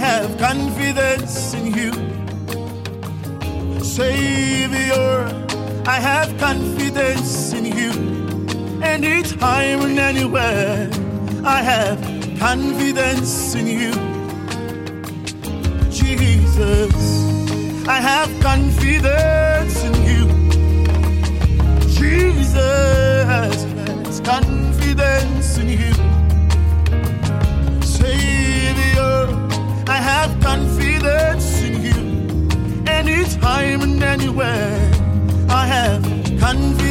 have confidence in you. Savior, I have confidence in you. Anytime and anywhere, I have confidence in you. Jesus, I have confidence anywhere, I have confidence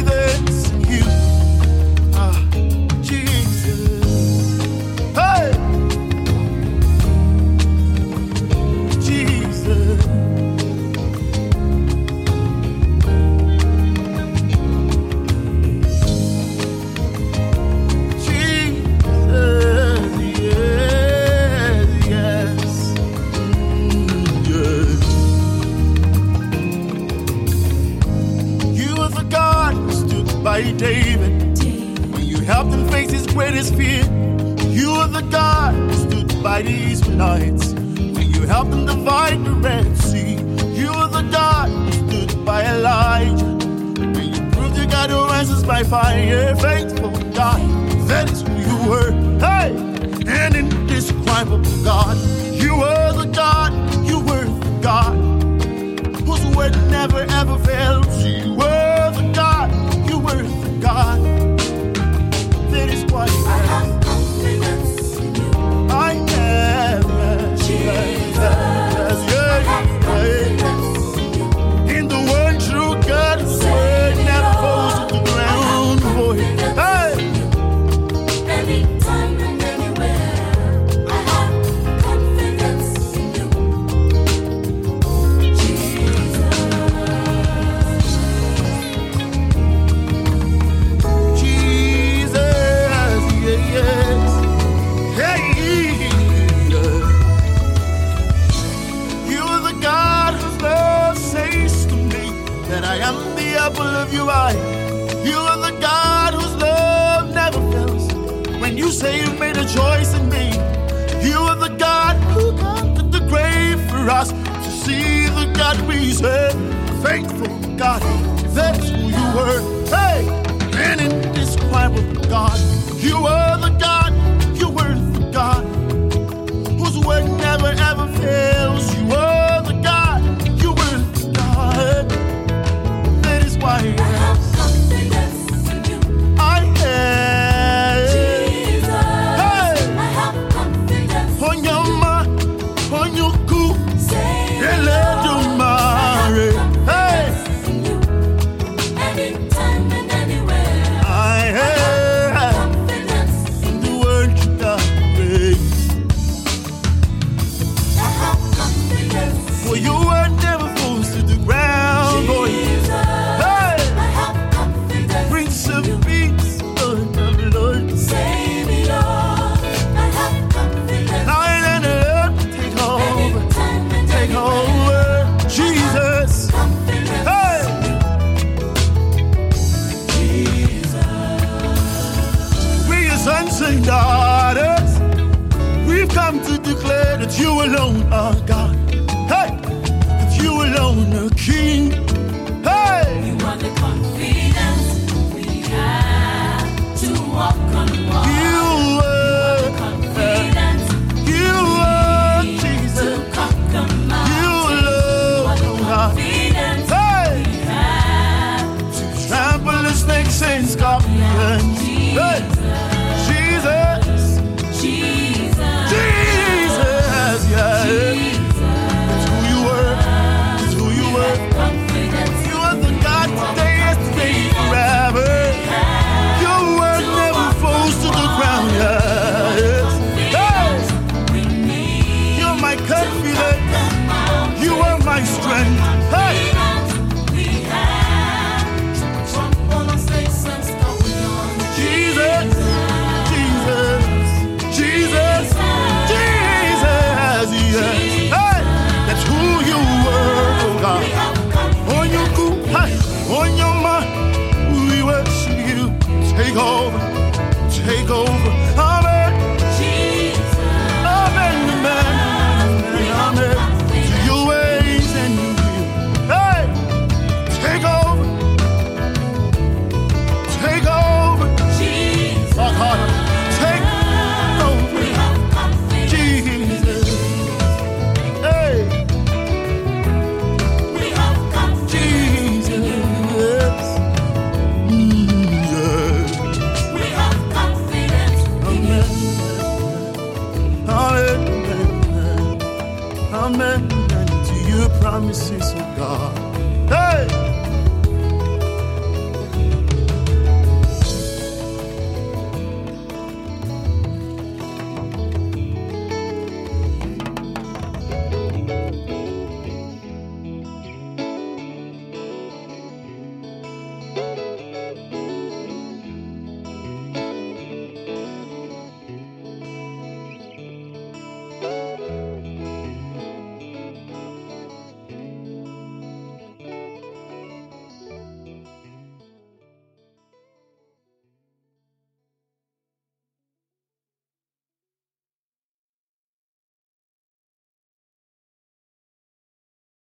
him face his greatest fear. You are the God who stood by the Israelites when you helped them divide the Red Sea. You are the God who stood by Elijah when you proved you got who answers by fire. Faithful God, that is who you were. Hey, and indescribable God, you are the God, you were the God whose word never ever fails. The God whose love says to me that I am the apple of your eye. You are the God whose love never fails. When you say you made a choice in me, you are the God who conquered the grave for us to see the God we serve. Faithful God, that's who you were. Hey, an indescribable God. You are and daughters. We've come to declare that you alone are God. Hey! That you alone are King. strength. misisa